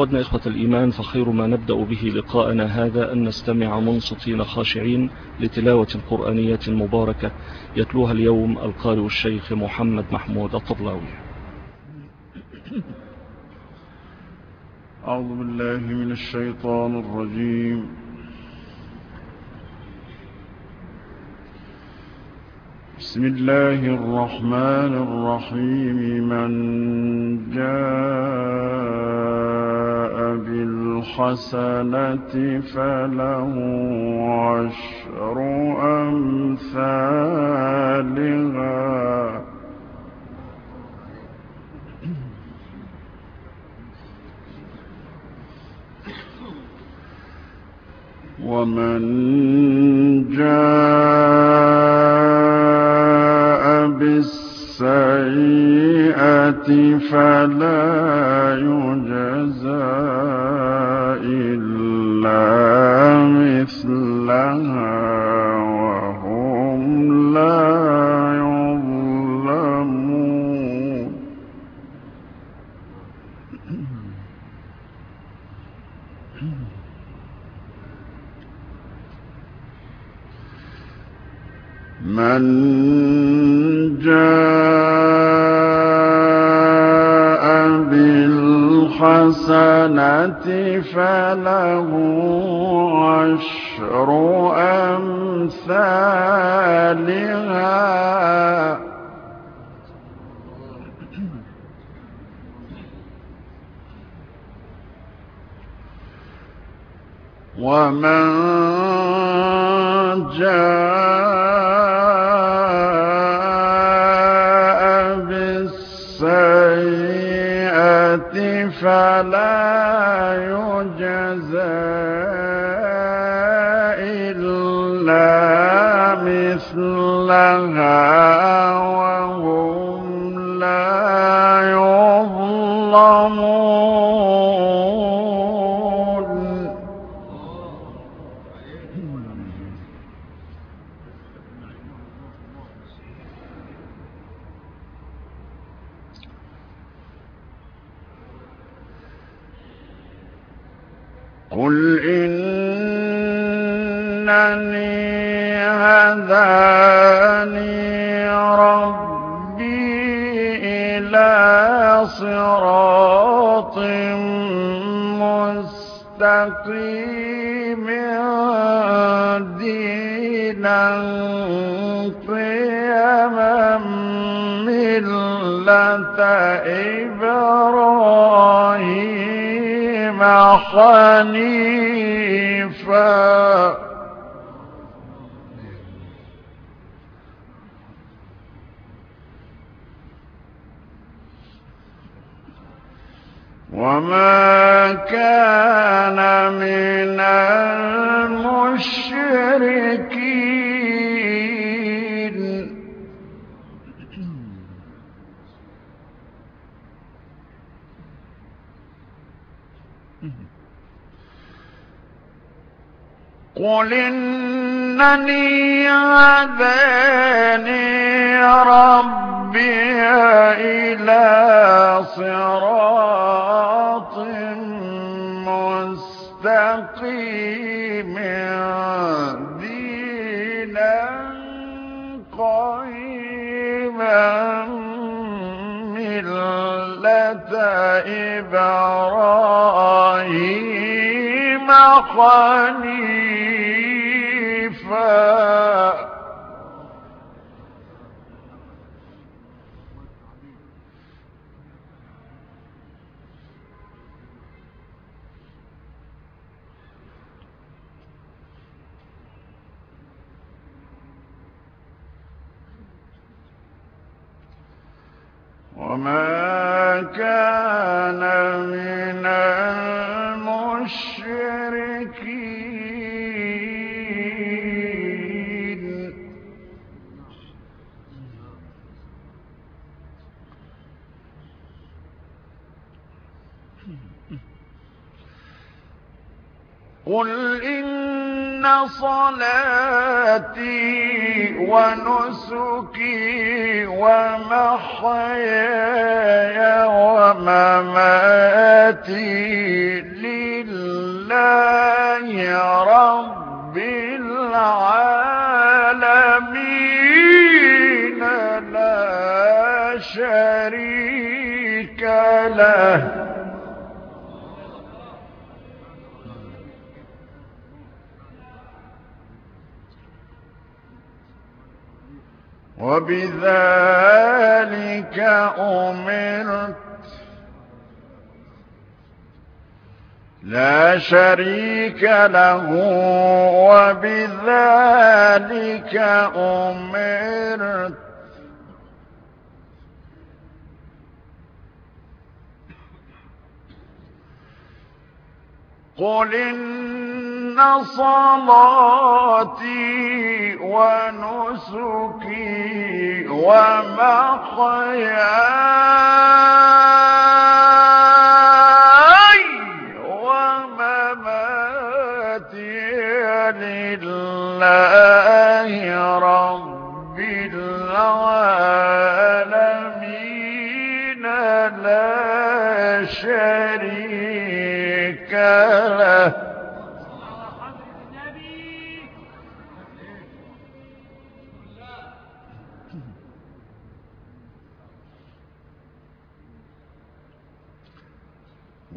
ودنا إخوة الإيمان فخير ما نبدأ به لقاءنا هذا أن نستمع منصتين خاشعين لتلاوة قرآنية مباركة يتلوها اليوم القارئ الشيخ محمد محمود الطبلاوي. أعوذ بالله من الشيطان الرجيم. بسم الله الرحمن الرحيم. من جاء بالحسنة فله عشر أمثالها. ومن جاء بالسيئة فلا فله عشر أمثالها. ومن جاء فلا يجزى إلا مثلها ربي إلى صراط مستقيم دينا قيما ملة إبراهيم حنيفا. وما كان من المشركين. قل إنني هداني ربي إلى صراط مستقيم دينا قيما ملة إبراهيم حنيفا وما كان من المشركين. قل إن صلاتي ونسكي ومحياي ومماتي لله رب العالمين. لا شريك له. وبذلك أمرت. لا شريك له وبذلك أمرت. قل إن صلاتي ونسكي ومحياي ومماتي لله رب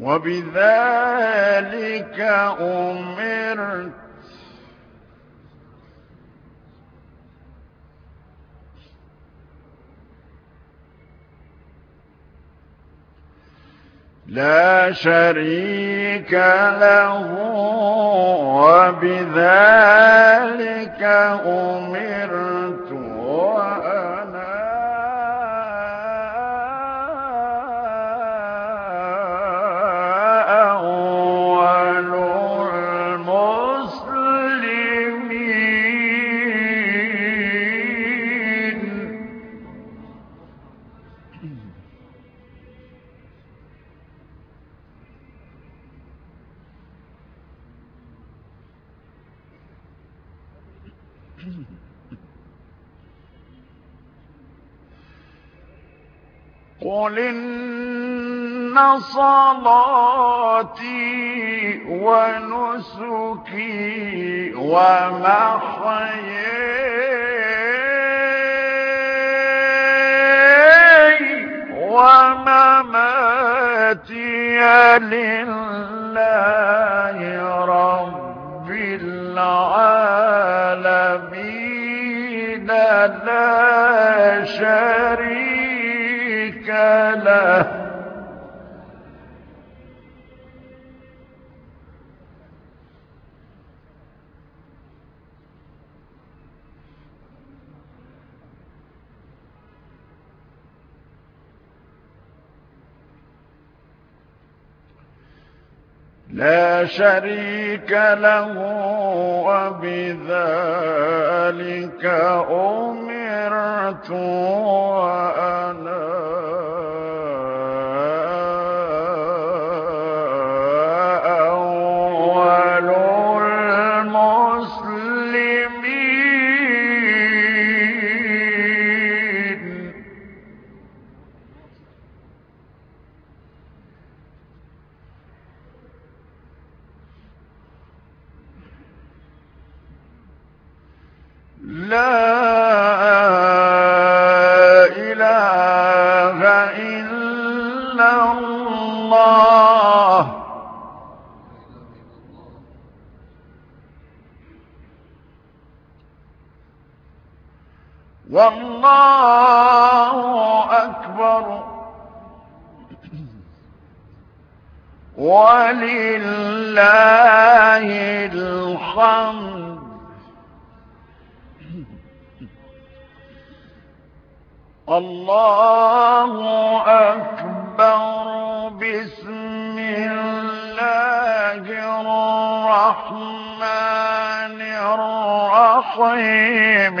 وبذلك أمرت. لا شريك له وبذلك أمرت. قل إن صلاتي ونسكي ومحياي ومماتي لله رب العالمين لا شريك له. لا شريك له وبذلك أمرت وأنا لا إله إلا الله. والله أكبر. ولله الحمد. الله أكبر بسم الله الرحمن الرحيم.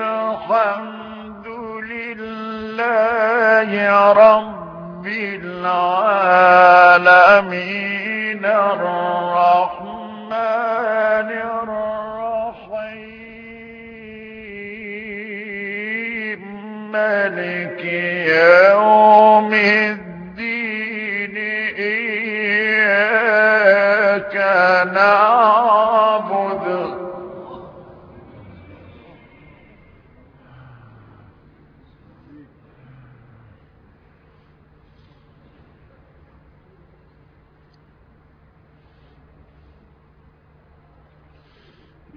الحمد لله رب العالمين الرحمن ملك يوم الدين إياك نعبد.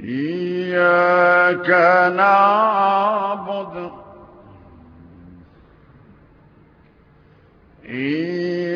إياك نعبد.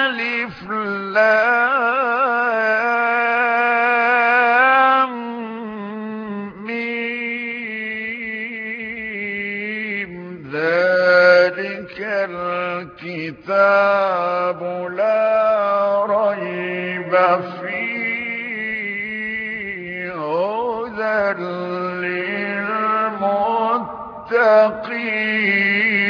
ألف لام ذلك الكتاب لا ريب فيه. هدى للمتقين.